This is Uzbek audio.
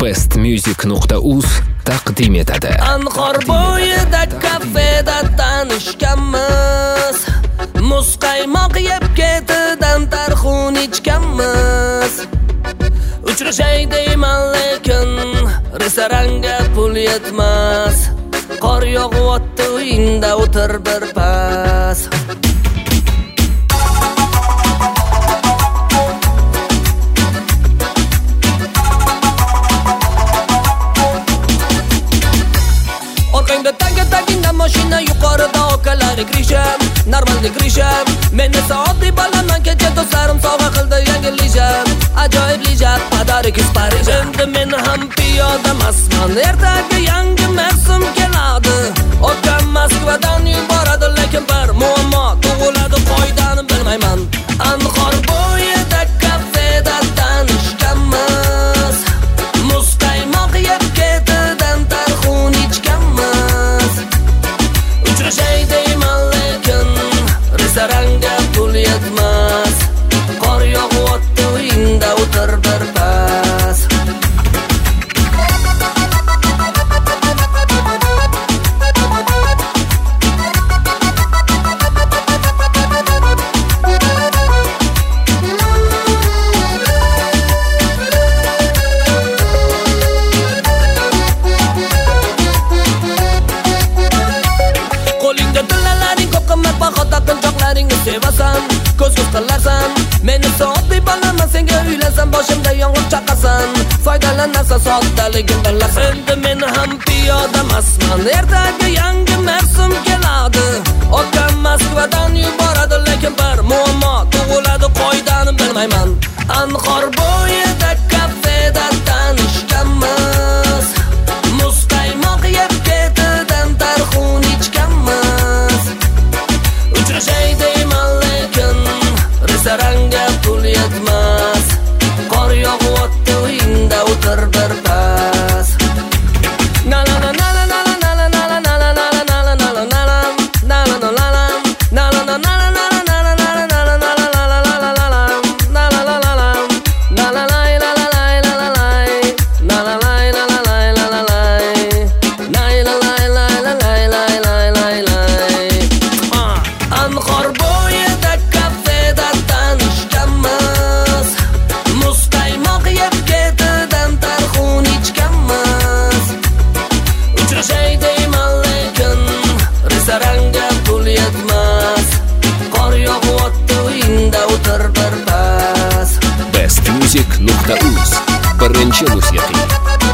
bestmusic.uz taqdim etadi. Anhor bo'yida kafeda tanishganmiz. Muz qaymoq yeb ketidan tarxun ichganmiz. Uchrashay deyman lekin restoranga pul yetmas. Qor yog'yapti uyingda o'tir bir pas. okalari kirisham normalda kirisham men esa oddiy bolaman kecha do'stlarim sovg'a qildi yangi lisham ajoyib lisham подарок из парижа endi men ham piyodamasman ertaga yangi qilarsan meni soatdek balaman senga uylansan boshimda yong'oq chaqasan foydalanarsan soddaligimdan endi meni ham piyoda emasman ertaga yangi mavsumga daus, por encima.